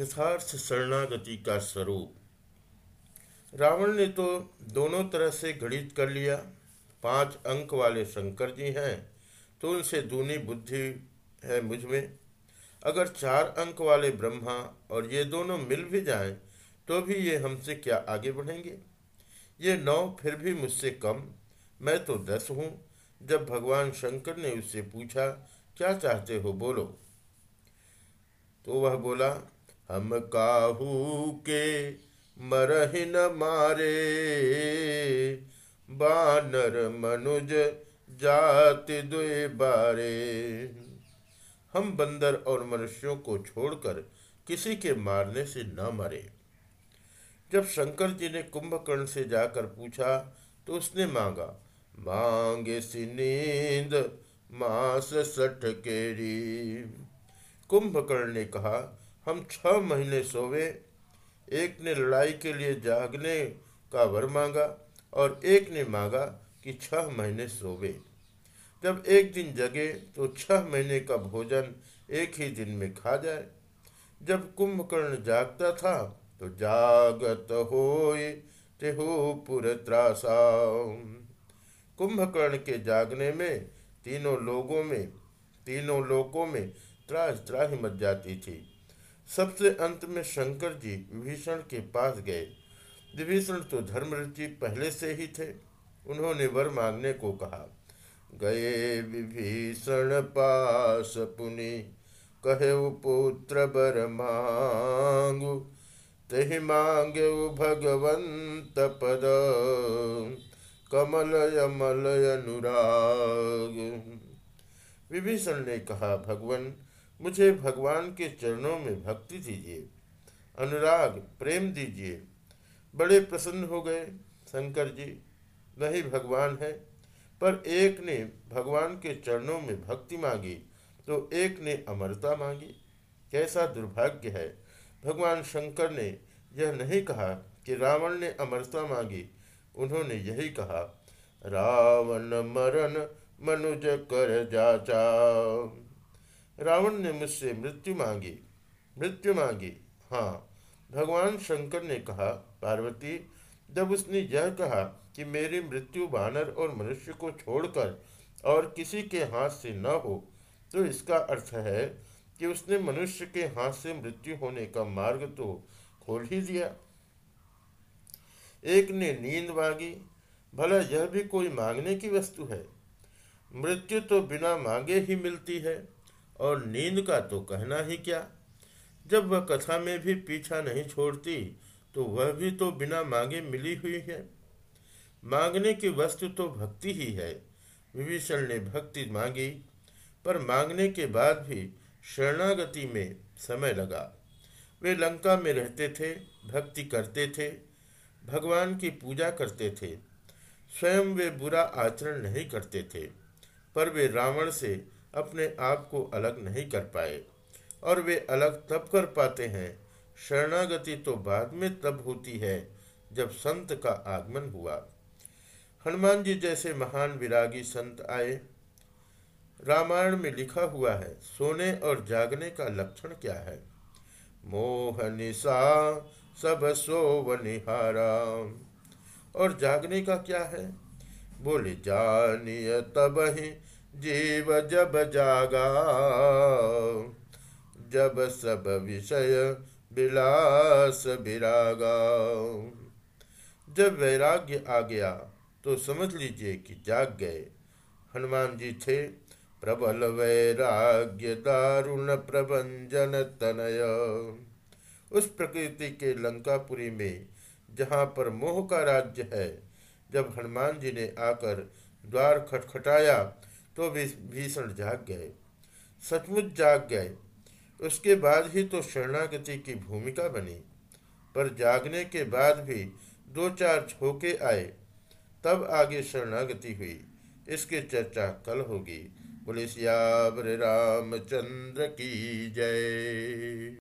यथार्थ शरणागति का स्वरूप। रावण ने तो दोनों तरह से गणित कर लिया। पाँच अंक वाले शंकर जी हैं तो उनसे दूनी बुद्धि है मुझमें। अगर चार अंक वाले ब्रह्मा और ये दोनों मिल भी जाएँ तो भी ये हमसे क्या आगे बढ़ेंगे? ये नौ फिर भी मुझसे कम, मैं तो दस हूँ। जब भगवान शंकर ने उससे पूछा, क्या चाहते हो? बोलो। तो वह बोला हम काहू के मरहि न मारे। बानर मनुज जाति दुए बारे। हम बंदर और मनुष्यों को छोड़कर किसी के मारने से न मरे। जब शंकर जी ने कुंभकर्ण से जाकर पूछा तो उसने मांगा, मांगे सी नींद, मांस सठ केरी। कुंभकर्ण ने कहा हम छह महीने सोवे एक ने लड़ाई के लिए जागने का वर मांगा और एक ने मांगा कि छह महीने सोवे जब एक दिन जगे तो छह महीने का भोजन एक ही दिन में खा जाए। जब कुंभकर्ण जागता था तो जागत हो तेहो पुर त्रासा। कुंभकर्ण के जागने में तीनों लोगों में, तीनों लोकों में त्रास त्राही मच जाती थी। सबसे अंत में शंकर जी विभीषण के पास गए। विभीषण तो धर्मरुचि पहले से ही थे, उन्होंने वर मांगने को कहा। गए विभीषण पास पुनि, कहे पुत्र बर मांगु, तहि मांगे भगवंत पद। कमल अनुराग। विभीषण ने कहा, भगवान मुझे भगवान के चरणों में भक्ति दीजिए, अनुराग, प्रेम दीजिए। बड़े प्रसन्न हो गए शंकर जी। वही भगवान है, पर एक ने भगवान के चरणों में भक्ति मांगी तो एक ने अमरता मांगी। कैसा दुर्भाग्य है, भगवान शंकर ने यह नहीं कहा कि रावण ने अमरता मांगी। उन्होंने यही कहा, रावण मरण मनुज कर जाचा रावण ने मुझसे मृत्यु मांगी मृत्यु मांगी हाँ भगवान शंकर ने कहा, पार्वती, जब उसने यह कहा कि मेरी मृत्यु बानर और मनुष्य को छोड़कर और किसी के हाथ से न हो तो इसका अर्थ है कि उसने मनुष्य के हाथ से मृत्यु होने का मार्ग तो खोल ही दिया। एक ने नींद मांगी भला यह भी कोई मांगने की वस्तु है? मृत्यु तो बिना मांगे ही मिलती है। और नींद का तो कहना ही क्या। जब वह कथा में भी पीछा नहीं छोड़ती तो वह भी तो बिना मांगे मिली हुई है। मांगने की वस्तु तो भक्ति ही है। विभीषण ने भक्ति मांगी, पर मांगने के बाद भी शरणागति में समय लगा। वे लंका में रहते थे, भक्ति करते थे, भगवान की पूजा करते थे। स्वयं वे बुरा आचरण नहीं करते थे, पर वे रावण से अपने आप को अलग नहीं कर पाए, और वे अलग तब कर पाते हैं। शरणागति तो बाद में तब होती है, जब संत का आगमन हुआ। हनुमान जी जैसे महान विरागी संत आए। रामायण में लिखा हुआ है, सोने और जागने का लक्षण क्या है? मोह निशा, सब सो निहारा और जागने का क्या है? बोले जानिय तब ही जीव जब जागा, जब सब विषय विलास विरागा। जब वैराग्य आ गया तो समझ लीजिए कि जाग गए। हनुमान जी थे, प्रबल वैराग्य, दारुण प्रबंजन तनय। उस प्रकृति के लंकापुरी में, जहाँ पर मोह का राज्य है, जब हनुमान जी ने आकर द्वार खटखटाया तो भीषण जाग गए। सचमुच जाग गए। उसके बाद ही तो शरणागति की भूमिका बनी। पर जागने के बाद भी दो चार झोंके आए। तब आगे शरणागति हुई। इसकी चर्चा कल होगी। बोले श्यावर रामचंद्र की जय।